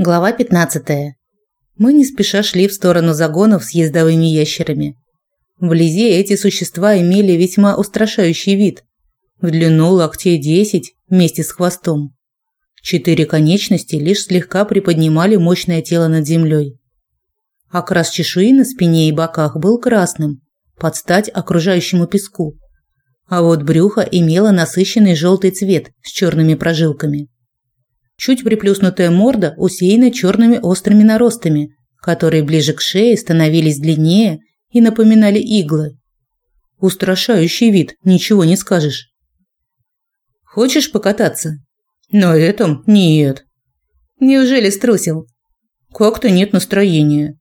Глава 15. Мы не спеша шли в сторону загонов с ездовыми ящерами. Вблизи эти существа имели весьма устрашающий вид. В длину локтей 10 вместе с хвостом. Четыре конечности лишь слегка приподнимали мощное тело над землей. Окрас чешуи на спине и боках был красным, под стать окружающему песку. А вот брюхо имело насыщенный желтый цвет с черными прожилками. Чуть приплюснутая морда усеяна черными острыми наростами, которые ближе к шее становились длиннее и напоминали иглы. Устрашающий вид, ничего не скажешь. Хочешь покататься? На этом нет. Неужели струсил? Как-то нет настроения.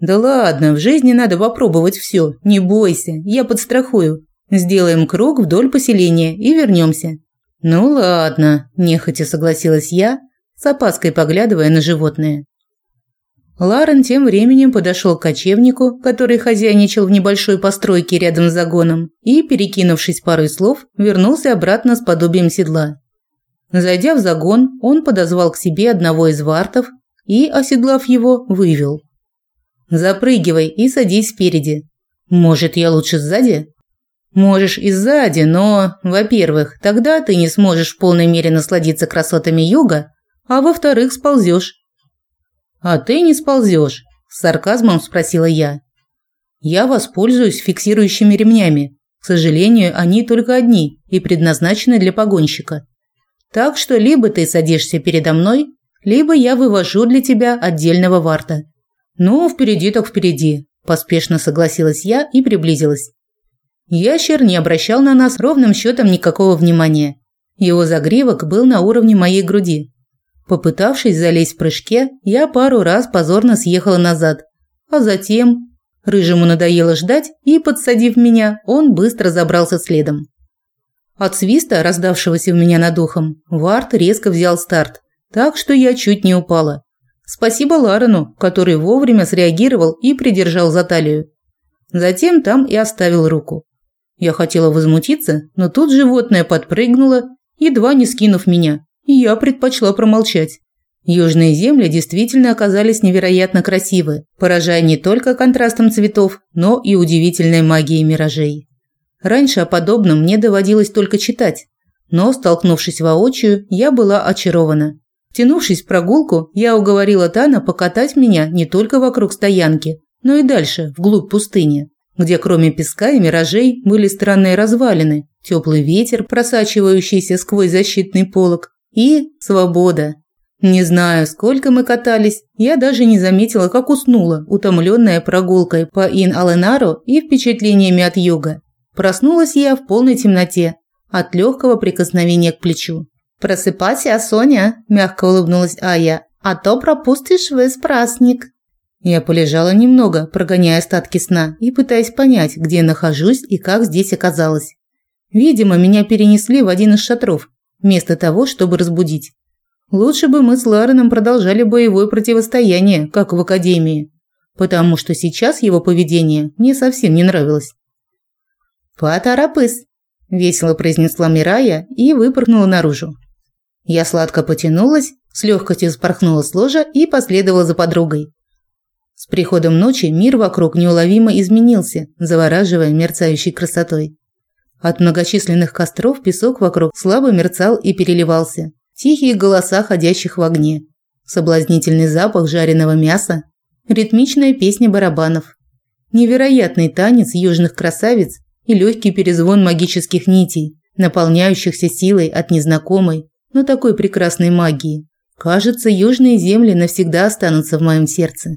Да ладно, в жизни надо попробовать все. Не бойся, я подстрахую. Сделаем круг вдоль поселения и вернемся. «Ну ладно», – нехотя согласилась я, с опаской поглядывая на животное. Ларен тем временем подошел к кочевнику, который хозяйничал в небольшой постройке рядом с загоном, и, перекинувшись парой слов, вернулся обратно с подобием седла. Зайдя в загон, он подозвал к себе одного из вартов и, оседлав его, вывел. «Запрыгивай и садись спереди. Может, я лучше сзади?» Можешь и сзади, но, во-первых, тогда ты не сможешь в полной мере насладиться красотами юга, а во-вторых, сползешь. А ты не сползешь, с сарказмом спросила я. Я воспользуюсь фиксирующими ремнями. К сожалению, они только одни и предназначены для погонщика. Так что либо ты садишься передо мной, либо я вывожу для тебя отдельного варта. Ну, впереди так впереди, поспешно согласилась я и приблизилась. Ящер не обращал на нас ровным счетом никакого внимания. Его загривок был на уровне моей груди. Попытавшись залезть в прыжке, я пару раз позорно съехала назад, а затем рыжему надоело ждать, и подсадив меня, он быстро забрался следом. От свиста, раздавшегося у меня над ухом, Варт резко взял старт, так что я чуть не упала. Спасибо Ларену, который вовремя среагировал и придержал за талию. Затем там и оставил руку. Я хотела возмутиться, но тут животное подпрыгнуло, едва не скинув меня, и я предпочла промолчать. Южные земли действительно оказались невероятно красивы, поражая не только контрастом цветов, но и удивительной магией миражей. Раньше о подобном мне доводилось только читать, но, столкнувшись воочию, я была очарована. Втянувшись в прогулку, я уговорила Тана покатать меня не только вокруг стоянки, но и дальше, вглубь пустыни где кроме песка и миражей были странные развалины, теплый ветер, просачивающийся сквозь защитный полог, и свобода. Не знаю, сколько мы катались, я даже не заметила, как уснула, утомленная прогулкой по Ин-Аленаро и впечатлениями от юга. Проснулась я в полной темноте от легкого прикосновения к плечу. «Просыпайся, Соня», – мягко улыбнулась Ая, – «а то пропустишь весь праздник». Я полежала немного, прогоняя остатки сна и пытаясь понять, где нахожусь и как здесь оказалась. Видимо, меня перенесли в один из шатров, вместо того, чтобы разбудить. Лучше бы мы с Лареном продолжали боевое противостояние, как в академии, потому что сейчас его поведение мне совсем не нравилось. «Поторопыс!» – весело произнесла Мирая и выпрыгнула наружу. Я сладко потянулась, с легкостью спорхнула с ложа и последовала за подругой. С приходом ночи мир вокруг неуловимо изменился, завораживая мерцающей красотой. От многочисленных костров песок вокруг слабо мерцал и переливался. Тихие голоса ходящих в огне. Соблазнительный запах жареного мяса. Ритмичная песня барабанов. Невероятный танец южных красавиц и легкий перезвон магических нитей, наполняющихся силой от незнакомой, но такой прекрасной магии. Кажется, южные земли навсегда останутся в моем сердце.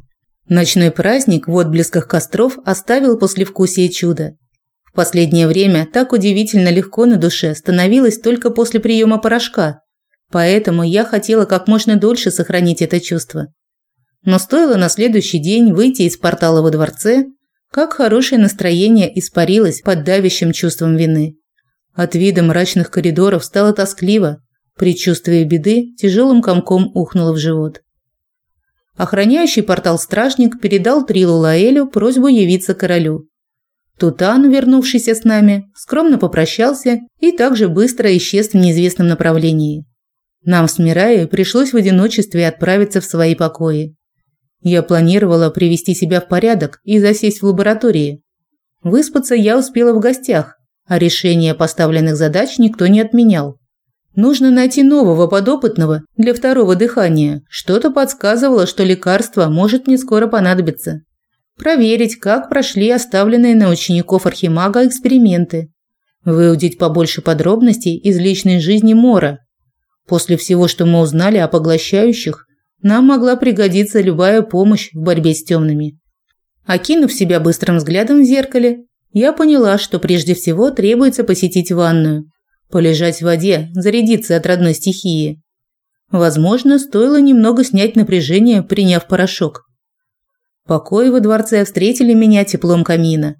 Ночной праздник в отблесках костров оставил послевкусие чуда. В последнее время так удивительно легко на душе становилось только после приема порошка, поэтому я хотела как можно дольше сохранить это чувство. Но стоило на следующий день выйти из портала во дворце, как хорошее настроение испарилось под давящим чувством вины. От вида мрачных коридоров стало тоскливо, предчувствие беды тяжелым комком ухнуло в живот. Охраняющий портал стражник передал Трилу Лаэлю просьбу явиться королю. Тутан, вернувшийся с нами, скромно попрощался и также быстро исчез в неизвестном направлении. Нам с Мираей пришлось в одиночестве отправиться в свои покои. Я планировала привести себя в порядок и засесть в лаборатории. Выспаться я успела в гостях, а решение поставленных задач никто не отменял. Нужно найти нового подопытного для второго дыхания. Что-то подсказывало, что лекарство может мне скоро понадобиться. Проверить, как прошли оставленные на учеников Архимага эксперименты. Выудить побольше подробностей из личной жизни Мора. После всего, что мы узнали о поглощающих, нам могла пригодиться любая помощь в борьбе с темными. Окинув себя быстрым взглядом в зеркале, я поняла, что прежде всего требуется посетить ванную, полежать в воде, зарядиться от родной стихии. Возможно, стоило немного снять напряжение, приняв порошок. Покои во дворце встретили меня теплом камина.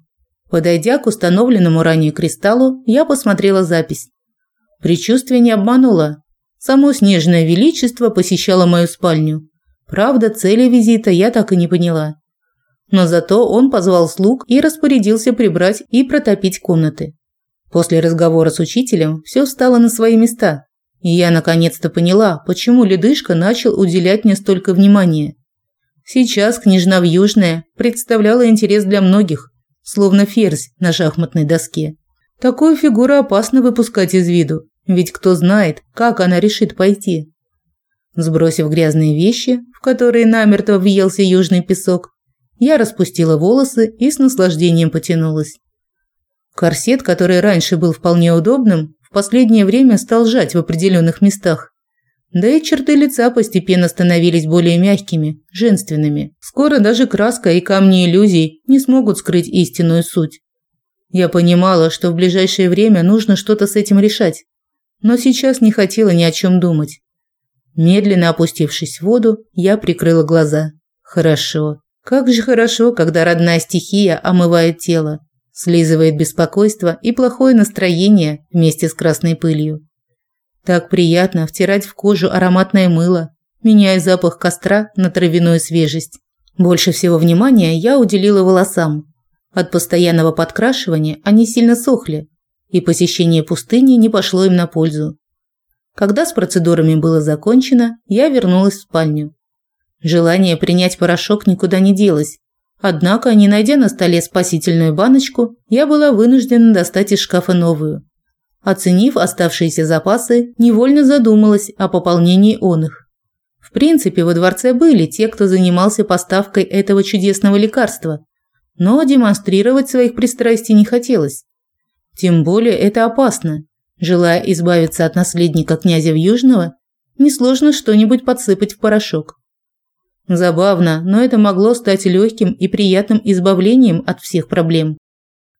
Подойдя к установленному ранее кристаллу, я посмотрела запись. Причувствие не обмануло. Само снежное величество посещало мою спальню. Правда, цели визита я так и не поняла. Но зато он позвал слуг и распорядился прибрать и протопить комнаты. После разговора с учителем все встало на свои места, и я наконец-то поняла, почему ледышка начал уделять мне столько внимания. Сейчас княжна Южная представляла интерес для многих, словно ферзь на шахматной доске. Такую фигуру опасно выпускать из виду, ведь кто знает, как она решит пойти. Сбросив грязные вещи, в которые намертво въелся южный песок, я распустила волосы и с наслаждением потянулась. Корсет, который раньше был вполне удобным, в последнее время стал жать в определенных местах. Да и черты лица постепенно становились более мягкими, женственными. Скоро даже краска и камни иллюзий не смогут скрыть истинную суть. Я понимала, что в ближайшее время нужно что-то с этим решать, но сейчас не хотела ни о чем думать. Медленно опустившись в воду, я прикрыла глаза. Хорошо. Как же хорошо, когда родная стихия омывает тело, слизывает беспокойство и плохое настроение вместе с красной пылью. Так приятно втирать в кожу ароматное мыло, меняя запах костра на травяную свежесть. Больше всего внимания я уделила волосам. От постоянного подкрашивания они сильно сохли, и посещение пустыни не пошло им на пользу. Когда с процедурами было закончено, я вернулась в спальню. Желание принять порошок никуда не делось. Однако, не найдя на столе спасительную баночку, я была вынуждена достать из шкафа новую. Оценив оставшиеся запасы, невольно задумалась о пополнении он их. В принципе, во дворце были те, кто занимался поставкой этого чудесного лекарства, но демонстрировать своих пристрастий не хотелось. Тем более это опасно. Желая избавиться от наследника князя Южного, несложно что-нибудь подсыпать в порошок. Забавно, но это могло стать легким и приятным избавлением от всех проблем.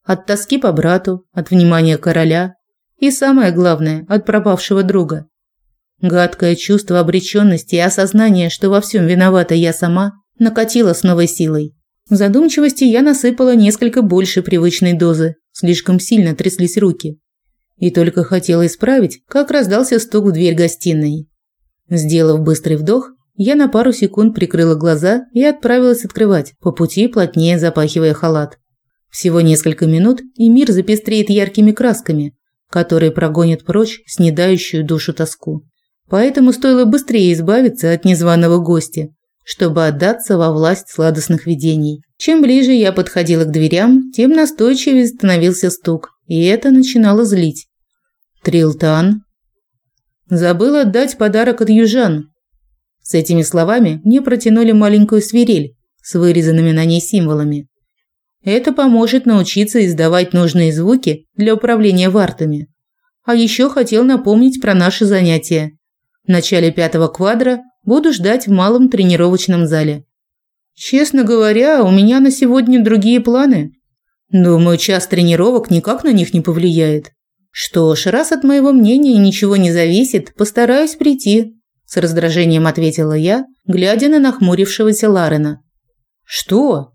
От тоски по брату, от внимания короля и, самое главное, от пропавшего друга. Гадкое чувство обреченности и осознание, что во всем виновата я сама, накатило с новой силой. В задумчивости я насыпала несколько больше привычной дозы, слишком сильно тряслись руки. И только хотела исправить, как раздался стук в дверь гостиной. Сделав быстрый вдох, я на пару секунд прикрыла глаза и отправилась открывать, по пути плотнее запахивая халат. Всего несколько минут, и мир запестреет яркими красками, которые прогонят прочь снедающую душу тоску. Поэтому стоило быстрее избавиться от незваного гостя, чтобы отдаться во власть сладостных видений. Чем ближе я подходила к дверям, тем настойчивее становился стук, и это начинало злить. Трилтан забыл отдать подарок от южан, с этими словами мне протянули маленькую свирель с вырезанными на ней символами. Это поможет научиться издавать нужные звуки для управления вартами. А еще хотел напомнить про наши занятия. В начале пятого квадра буду ждать в малом тренировочном зале. Честно говоря, у меня на сегодня другие планы. Думаю, час тренировок никак на них не повлияет. Что ж, раз от моего мнения ничего не зависит, постараюсь прийти с раздражением ответила я, глядя на нахмурившегося Ларена. Что?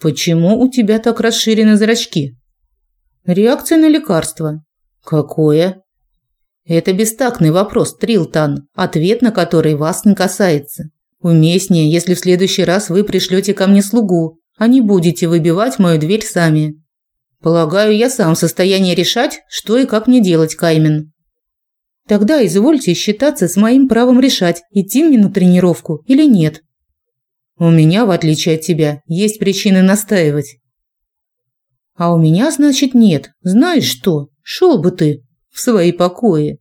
Почему у тебя так расширены зрачки? Реакция на лекарство. Какое? Это бестактный вопрос, Трилтан, ответ на который вас не касается. Уместнее, если в следующий раз вы пришлете ко мне слугу, а не будете выбивать мою дверь сами. Полагаю, я сам в состоянии решать, что и как мне делать, Каймен. Тогда извольте считаться с моим правом решать, идти мне на тренировку или нет. У меня, в отличие от тебя, есть причины настаивать. А у меня, значит, нет. Знаешь что? Шел бы ты в свои покои.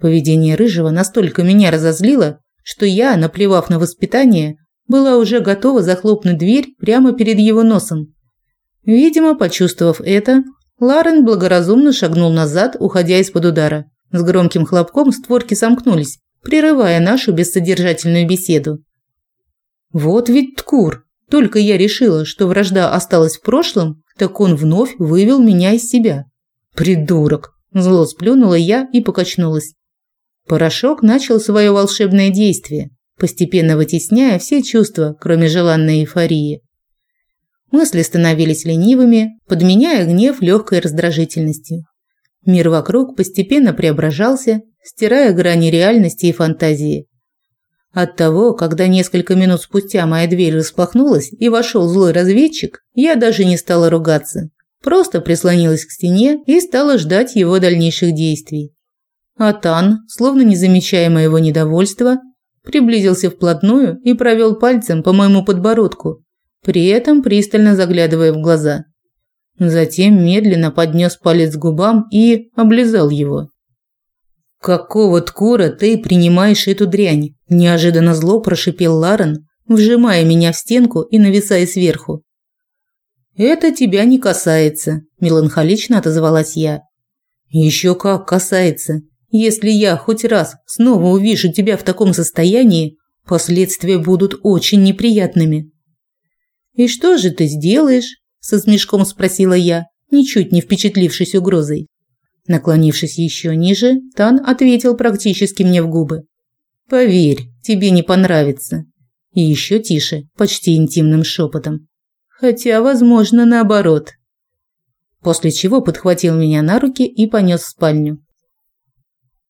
Поведение рыжего настолько меня разозлило, что я, наплевав на воспитание, была уже готова захлопнуть дверь прямо перед его носом. Видимо, почувствовав это, Ларен благоразумно шагнул назад, уходя из-под удара. С громким хлопком створки сомкнулись, прерывая нашу бессодержательную беседу. Вот ведь ткур. Только я решила, что вражда осталась в прошлом, так он вновь вывел меня из себя. Придурок. Зло сплюнула я и покачнулась. Порошок начал свое волшебное действие, постепенно вытесняя все чувства, кроме желанной эйфории. Мысли становились ленивыми, подменяя гнев легкой раздражительностью. Мир вокруг постепенно преображался, стирая грани реальности и фантазии. От того, когда несколько минут спустя моя дверь распахнулась и вошел злой разведчик, я даже не стала ругаться. Просто прислонилась к стене и стала ждать его дальнейших действий. А Тан, словно не замечая моего недовольства, приблизился вплотную и провел пальцем по моему подбородку, при этом пристально заглядывая в глаза. Затем медленно поднес палец к губам и облизал его. «Какого ткура ты принимаешь эту дрянь?» – неожиданно зло прошипел Ларен, вжимая меня в стенку и нависая сверху. «Это тебя не касается», – меланхолично отозвалась я. «Еще как касается. Если я хоть раз снова увижу тебя в таком состоянии, последствия будут очень неприятными». «И что же ты сделаешь?» – со смешком спросила я, ничуть не впечатлившись угрозой. Наклонившись еще ниже, Тан ответил практически мне в губы. «Поверь, тебе не понравится». И еще тише, почти интимным шепотом. Хотя, возможно, наоборот. После чего подхватил меня на руки и понес в спальню.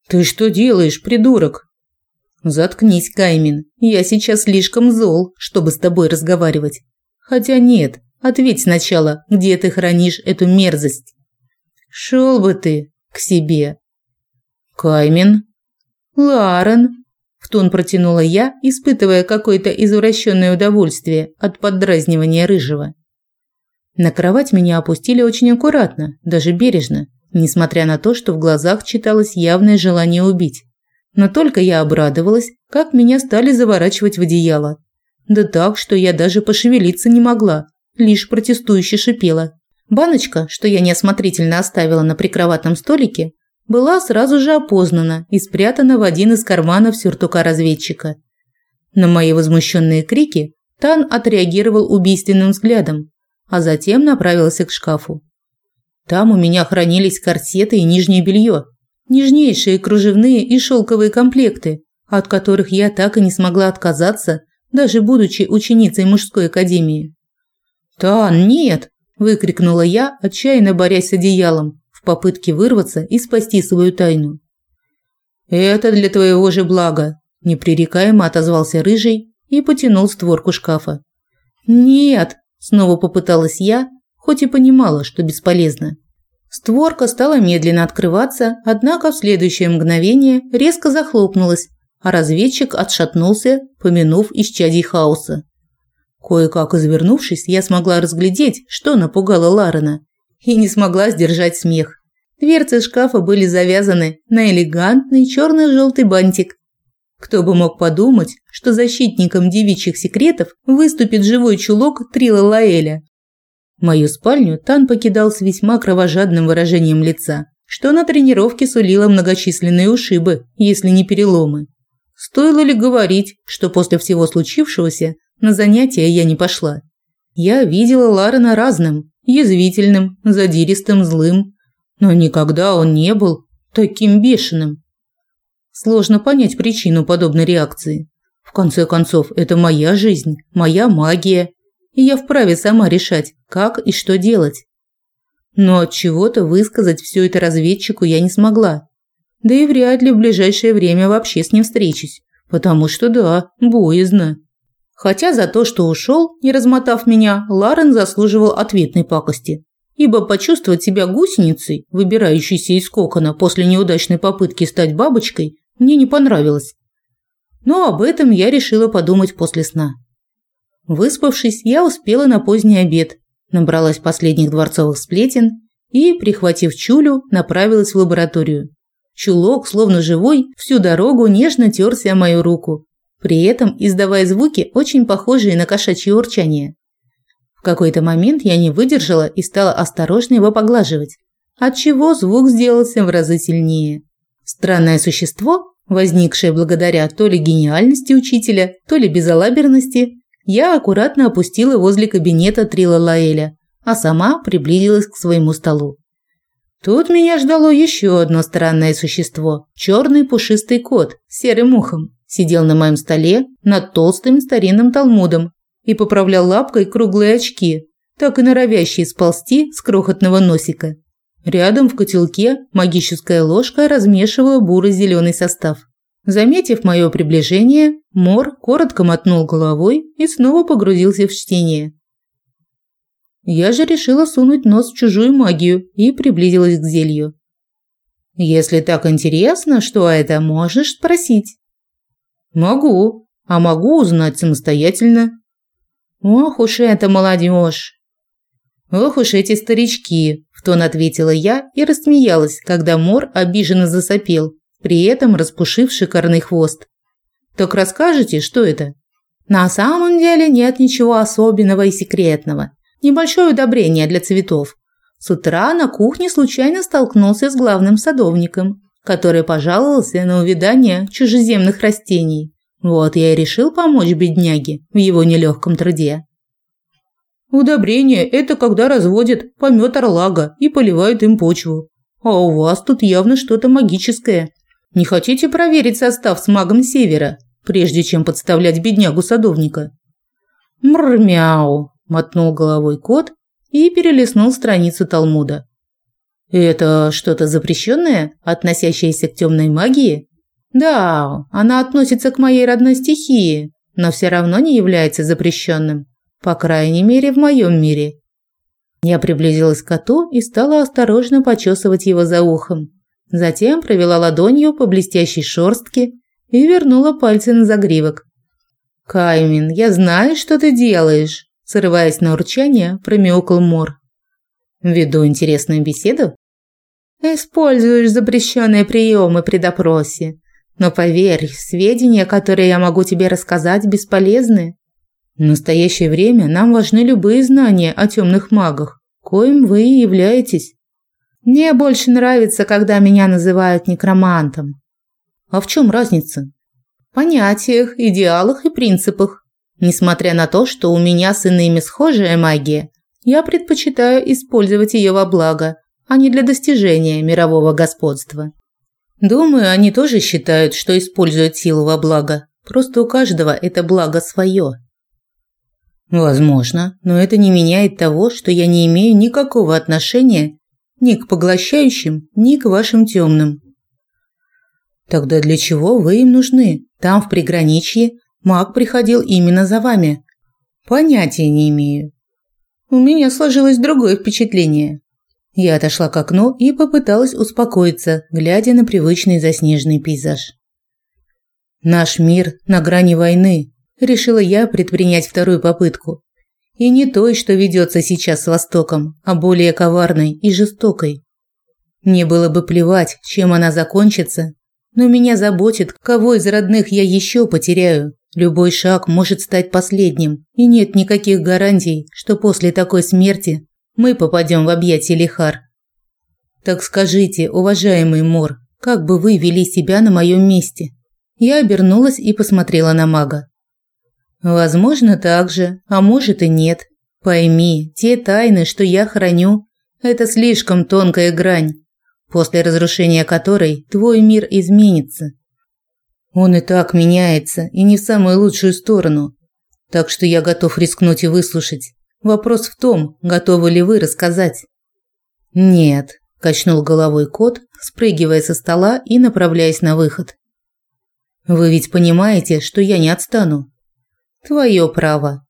«Ты что делаешь, придурок?» «Заткнись, Каймин. Я сейчас слишком зол, чтобы с тобой разговаривать. Хотя нет, ответь сначала, где ты хранишь эту мерзость». Шел бы ты к себе. Каймен. Ларен. В тон протянула я, испытывая какое-то извращенное удовольствие от поддразнивания рыжего. На кровать меня опустили очень аккуратно, даже бережно, несмотря на то, что в глазах читалось явное желание убить. Но только я обрадовалась, как меня стали заворачивать в одеяло. Да так, что я даже пошевелиться не могла, лишь протестующе шипела. Баночка, что я неосмотрительно оставила на прикроватном столике, была сразу же опознана и спрятана в один из карманов сюртука разведчика. На мои возмущенные крики Тан отреагировал убийственным взглядом, а затем направился к шкафу. Там у меня хранились корсеты и нижнее белье, нежнейшие кружевные и шелковые комплекты, от которых я так и не смогла отказаться, даже будучи ученицей мужской академии. «Тан, нет!» выкрикнула я, отчаянно борясь с одеялом в попытке вырваться и спасти свою тайну. Это для твоего же блага, непререкаемо отозвался рыжий и потянул створку шкафа. Нет, снова попыталась я, хоть и понимала, что бесполезно. Створка стала медленно открываться, однако в следующее мгновение резко захлопнулась, а разведчик отшатнулся, помянув исчадий хаоса. Кое-как извернувшись, я смогла разглядеть, что напугало Ларена, и не смогла сдержать смех. Дверцы шкафа были завязаны на элегантный черно-желтый бантик. Кто бы мог подумать, что защитником девичьих секретов выступит живой чулок Трила Лаэля. Мою спальню Тан покидал с весьма кровожадным выражением лица, что на тренировке сулило многочисленные ушибы, если не переломы. Стоило ли говорить, что после всего случившегося на занятия я не пошла. Я видела Ларена разным, язвительным, задиристым, злым, но никогда он не был таким бешеным. Сложно понять причину подобной реакции. В конце концов, это моя жизнь, моя магия, и я вправе сама решать, как и что делать. Но от чего-то высказать все это разведчику я не смогла. Да и вряд ли в ближайшее время вообще с ним встречусь, потому что да, боязно. Хотя за то, что ушел, не размотав меня, Ларен заслуживал ответной пакости. ибо почувствовать себя гусеницей, выбирающейся из кокона после неудачной попытки стать бабочкой, мне не понравилось. Но об этом я решила подумать после сна. Выспавшись, я успела на поздний обед, набралась последних дворцовых сплетен и, прихватив чулю, направилась в лабораторию. Чулок, словно живой, всю дорогу нежно терся о мою руку, при этом издавая звуки, очень похожие на кошачье урчание. В какой-то момент я не выдержала и стала осторожно его поглаживать, отчего звук сделался в разы сильнее. Странное существо, возникшее благодаря то ли гениальности учителя, то ли безалаберности, я аккуратно опустила возле кабинета Трила Лаэля, а сама приблизилась к своему столу. Тут меня ждало еще одно странное существо – черный пушистый кот с серым ухом. Сидел на моем столе над толстым старинным талмудом и поправлял лапкой круглые очки, так и норовящие сползти с крохотного носика. Рядом в котелке магическая ложка размешивала бурый-зеленый состав. Заметив мое приближение, Мор коротко мотнул головой и снова погрузился в чтение. Я же решила сунуть нос в чужую магию и приблизилась к зелью. Если так интересно, что это, можешь спросить. Могу, а могу узнать самостоятельно. Ох уж это молодежь. Ох уж эти старички, в тон ответила я и рассмеялась, когда Мор обиженно засопел, при этом распушив шикарный хвост. Так расскажете, что это? На самом деле нет ничего особенного и секретного небольшое удобрение для цветов. С утра на кухне случайно столкнулся с главным садовником, который пожаловался на увядание чужеземных растений. Вот я и решил помочь бедняге в его нелегком труде. Удобрение – это когда разводят помет орлага и поливают им почву. А у вас тут явно что-то магическое. Не хотите проверить состав с магом Севера, прежде чем подставлять беднягу садовника? Мрмяу мотнул головой кот и перелистнул страницу Талмуда. Это что-то запрещенное, относящееся к темной магии? Да, она относится к моей родной стихии, но все равно не является запрещенным, по крайней мере, в моем мире. Я приблизилась к коту и стала осторожно почесывать его за ухом. Затем провела ладонью по блестящей шорстке и вернула пальцы на загривок. «Каймин, я знаю, что ты делаешь», Срываясь на урчание, промяукал Мор. «Веду интересную беседу?» «Используешь запрещенные приемы при допросе. Но поверь, сведения, которые я могу тебе рассказать, бесполезны. В настоящее время нам важны любые знания о темных магах, коим вы и являетесь. Мне больше нравится, когда меня называют некромантом. А в чем разница? В понятиях, идеалах и принципах. Несмотря на то, что у меня с иными схожая магия, я предпочитаю использовать ее во благо, а не для достижения мирового господства. Думаю, они тоже считают, что используют силу во благо. Просто у каждого это благо свое. Возможно, но это не меняет того, что я не имею никакого отношения ни к поглощающим, ни к вашим темным. Тогда для чего вы им нужны? Там в приграничье Маг приходил именно за вами. Понятия не имею. У меня сложилось другое впечатление. Я отошла к окну и попыталась успокоиться, глядя на привычный заснеженный пейзаж. Наш мир на грани войны, решила я предпринять вторую попытку. И не той, что ведется сейчас с Востоком, а более коварной и жестокой. Мне было бы плевать, чем она закончится, но меня заботит, кого из родных я еще потеряю. Любой шаг может стать последним, и нет никаких гарантий, что после такой смерти мы попадем в объятия Лихар. Так скажите, уважаемый Мор, как бы вы вели себя на моем месте? Я обернулась и посмотрела на мага. Возможно, так же, а может и нет. Пойми, те тайны, что я храню, это слишком тонкая грань, после разрушения которой твой мир изменится. Он и так меняется, и не в самую лучшую сторону. Так что я готов рискнуть и выслушать. Вопрос в том, готовы ли вы рассказать. Нет, качнул головой кот, спрыгивая со стола и направляясь на выход. Вы ведь понимаете, что я не отстану. Твое право.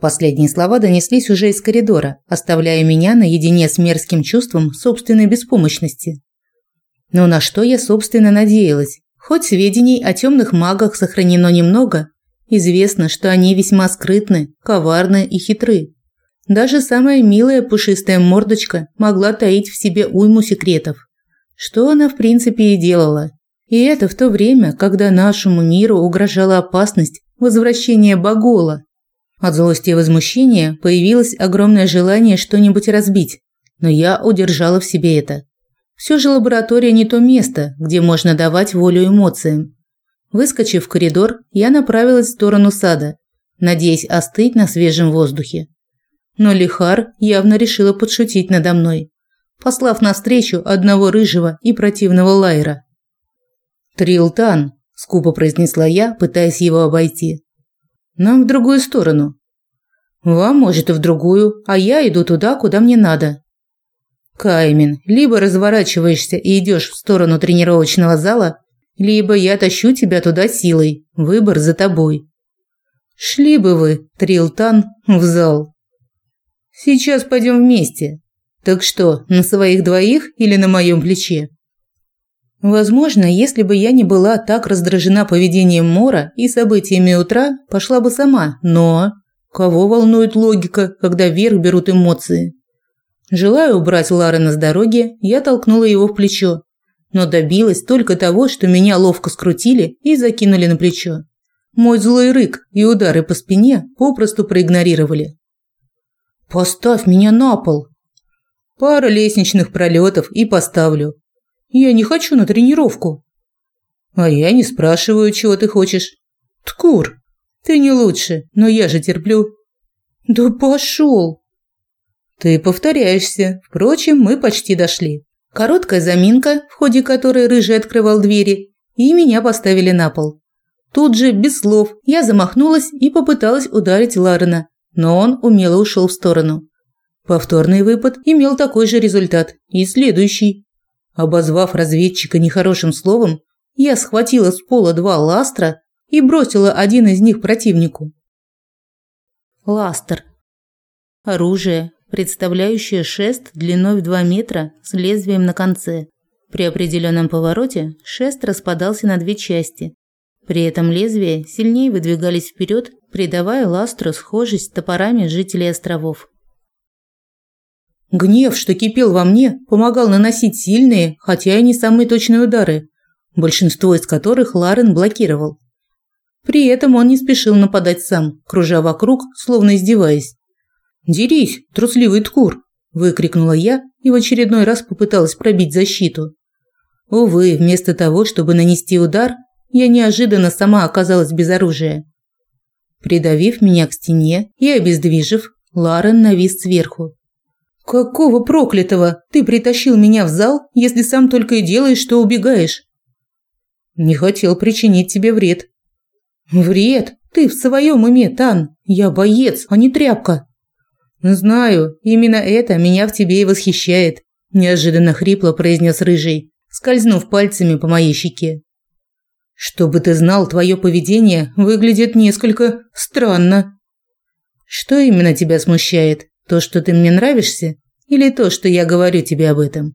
Последние слова донеслись уже из коридора, оставляя меня наедине с мерзким чувством собственной беспомощности. Но на что я, собственно, надеялась? Хоть сведений о темных магах сохранено немного, известно, что они весьма скрытны, коварны и хитры. Даже самая милая пушистая мордочка могла таить в себе уйму секретов, что она в принципе и делала. И это в то время, когда нашему миру угрожала опасность возвращения Багола. От злости и возмущения появилось огромное желание что-нибудь разбить, но я удержала в себе это. Все же лаборатория не то место, где можно давать волю эмоциям. Выскочив в коридор, я направилась в сторону сада, надеясь остыть на свежем воздухе. Но Лихар явно решила подшутить надо мной, послав навстречу одного рыжего и противного лайера. «Трилтан», – скупо произнесла я, пытаясь его обойти. «Нам в другую сторону». «Вам, может, и в другую, а я иду туда, куда мне надо». «Каймин, либо разворачиваешься и идешь в сторону тренировочного зала, либо я тащу тебя туда силой. Выбор за тобой». «Шли бы вы, Трилтан, в зал». «Сейчас пойдем вместе. Так что, на своих двоих или на моем плече?» Возможно, если бы я не была так раздражена поведением Мора и событиями утра, пошла бы сама, но... Кого волнует логика, когда вверх берут эмоции? Желая убрать Ларена с дороги, я толкнула его в плечо, но добилась только того, что меня ловко скрутили и закинули на плечо. Мой злой рык и удары по спине попросту проигнорировали. «Поставь меня на пол!» «Пара лестничных пролетов и поставлю», я не хочу на тренировку. А я не спрашиваю, чего ты хочешь. Ткур, ты не лучше, но я же терплю. Да пошел. Ты повторяешься. Впрочем, мы почти дошли. Короткая заминка, в ходе которой рыжий открывал двери, и меня поставили на пол. Тут же, без слов, я замахнулась и попыталась ударить Ларена, но он умело ушел в сторону. Повторный выпад имел такой же результат, и следующий. Обозвав разведчика нехорошим словом, я схватила с пола два ластра и бросила один из них противнику. Ластер. Оружие, представляющее шест длиной в 2 метра с лезвием на конце. При определенном повороте шест распадался на две части. При этом лезвия сильнее выдвигались вперед, придавая ластру схожесть с топорами жителей островов. Гнев, что кипел во мне, помогал наносить сильные, хотя и не самые точные удары, большинство из которых Ларен блокировал. При этом он не спешил нападать сам, кружа вокруг, словно издеваясь. «Дерись, трусливый ткур!» – выкрикнула я и в очередной раз попыталась пробить защиту. Увы, вместо того, чтобы нанести удар, я неожиданно сама оказалась без оружия. Придавив меня к стене и обездвижив, Ларен навис сверху. «Какого проклятого? Ты притащил меня в зал, если сам только и делаешь, что убегаешь?» «Не хотел причинить тебе вред». «Вред? Ты в своем уме, Тан? Я боец, а не тряпка». «Знаю, именно это меня в тебе и восхищает», – неожиданно хрипло произнес Рыжий, скользнув пальцами по моей щеке. «Чтобы ты знал, твое поведение выглядит несколько странно». «Что именно тебя смущает?» То, что ты мне нравишься, или то, что я говорю тебе об этом?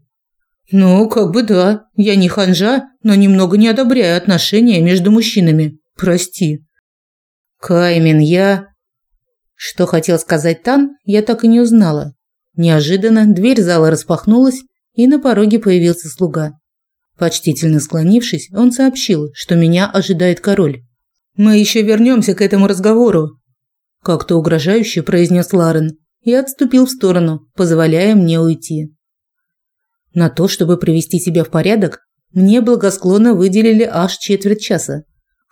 Ну, как бы да. Я не ханжа, но немного не одобряю отношения между мужчинами. Прости. Каймен, я Что хотел сказать Тан, я так и не узнала. Неожиданно дверь зала распахнулась, и на пороге появился слуга. Почтительно склонившись, он сообщил, что меня ожидает король. Мы еще вернемся к этому разговору, как-то угрожающе произнес Ларен и отступил в сторону, позволяя мне уйти. На то, чтобы привести себя в порядок, мне благосклонно выделили аж четверть часа.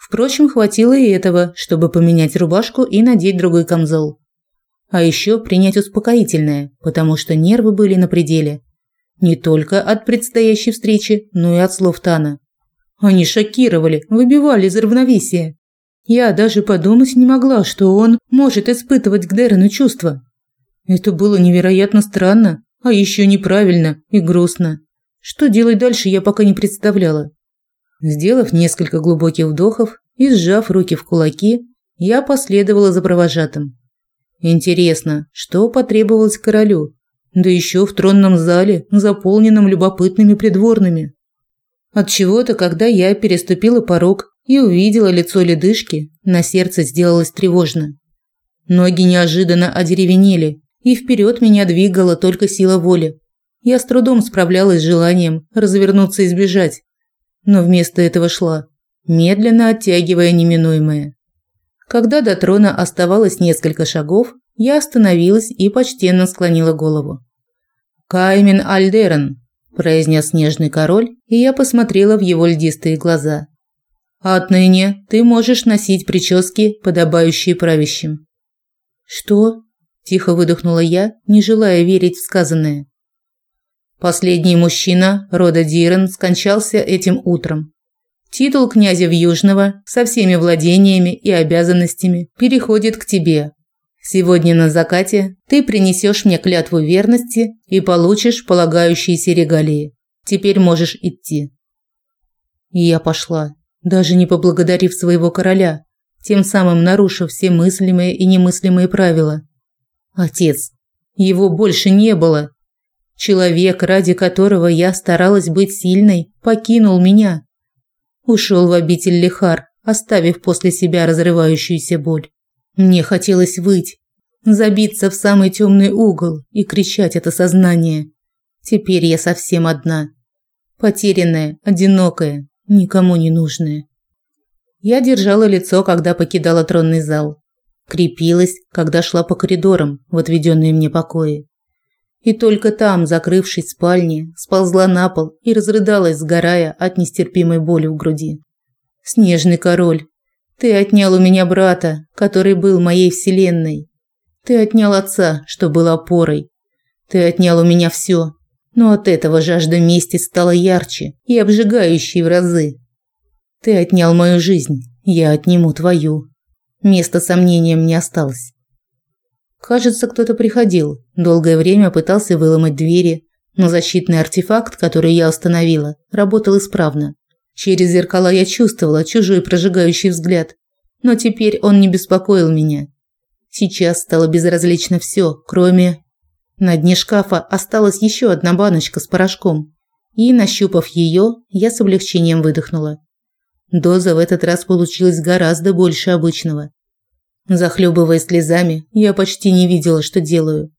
Впрочем, хватило и этого, чтобы поменять рубашку и надеть другой камзол. А еще принять успокоительное, потому что нервы были на пределе. Не только от предстоящей встречи, но и от слов Тана. Они шокировали, выбивали из равновесия. Я даже подумать не могла, что он может испытывать к Дерену чувства. Это было невероятно странно, а еще неправильно и грустно. Что делать дальше, я пока не представляла. Сделав несколько глубоких вдохов и сжав руки в кулаки, я последовала за провожатым. Интересно, что потребовалось королю? Да еще в тронном зале, заполненном любопытными придворными. От чего-то, когда я переступила порог и увидела лицо ледышки, на сердце сделалось тревожно. Ноги неожиданно одеревенели, и вперед меня двигала только сила воли. Я с трудом справлялась с желанием развернуться и сбежать, но вместо этого шла, медленно оттягивая неминуемое. Когда до трона оставалось несколько шагов, я остановилась и почтенно склонила голову. «Каймен Альдерен», – произнес снежный король, и я посмотрела в его льдистые глаза. «Отныне ты можешь носить прически, подобающие правящим». «Что?» – тихо выдохнула я, не желая верить в сказанное. Последний мужчина рода Дирен скончался этим утром. Титул князя Южного со всеми владениями и обязанностями переходит к тебе. Сегодня на закате ты принесешь мне клятву верности и получишь полагающиеся регалии. Теперь можешь идти. И я пошла, даже не поблагодарив своего короля, тем самым нарушив все мыслимые и немыслимые правила. Отец, его больше не было. Человек, ради которого я старалась быть сильной, покинул меня. Ушел в обитель Лихар, оставив после себя разрывающуюся боль. Мне хотелось выть, забиться в самый темный угол и кричать это сознание. Теперь я совсем одна. Потерянная, одинокая, никому не нужная. Я держала лицо, когда покидала тронный зал. Крепилась, когда шла по коридорам в отведенные мне покои. И только там, закрывшись в спальне, сползла на пол и разрыдалась, сгорая от нестерпимой боли в груди. Снежный король, ты отнял у меня брата, который был моей вселенной. Ты отнял отца, что был опорой. Ты отнял у меня все. Но от этого жажда мести стала ярче и обжигающей в разы. Ты отнял мою жизнь, я отниму твою. Места сомнениям не осталось. Кажется, кто-то приходил. Долгое время пытался выломать двери, но защитный артефакт, который я установила, работал исправно. Через зеркала я чувствовала чужой прожигающий взгляд, но теперь он не беспокоил меня. Сейчас стало безразлично все, кроме... На дне шкафа осталась еще одна баночка с порошком, и, нащупав ее, я с облегчением выдохнула. Доза в этот раз получилась гораздо больше обычного. Захлебываясь слезами, я почти не видела, что делаю.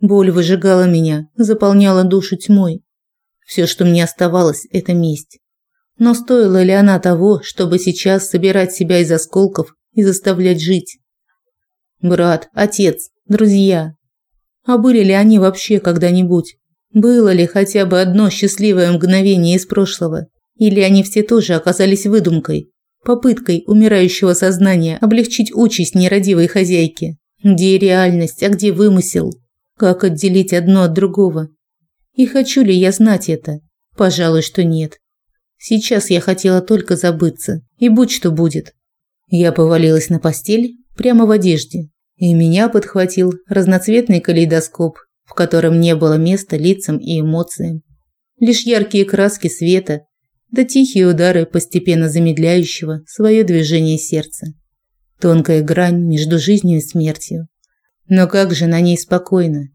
Боль выжигала меня, заполняла душу тьмой. Все, что мне оставалось, это месть. Но стоила ли она того, чтобы сейчас собирать себя из осколков и заставлять жить? Брат, отец, друзья. А были ли они вообще когда-нибудь? Было ли хотя бы одно счастливое мгновение из прошлого? Или они все тоже оказались выдумкой, попыткой умирающего сознания облегчить участь нерадивой хозяйки. Где реальность, а где вымысел? Как отделить одно от другого? И хочу ли я знать это? Пожалуй, что нет. Сейчас я хотела только забыться, и будь что будет. Я повалилась на постель прямо в одежде, и меня подхватил разноцветный калейдоскоп, в котором не было места лицам и эмоциям. Лишь яркие краски света да тихие удары постепенно замедляющего свое движение сердца. Тонкая грань между жизнью и смертью. Но как же на ней спокойно,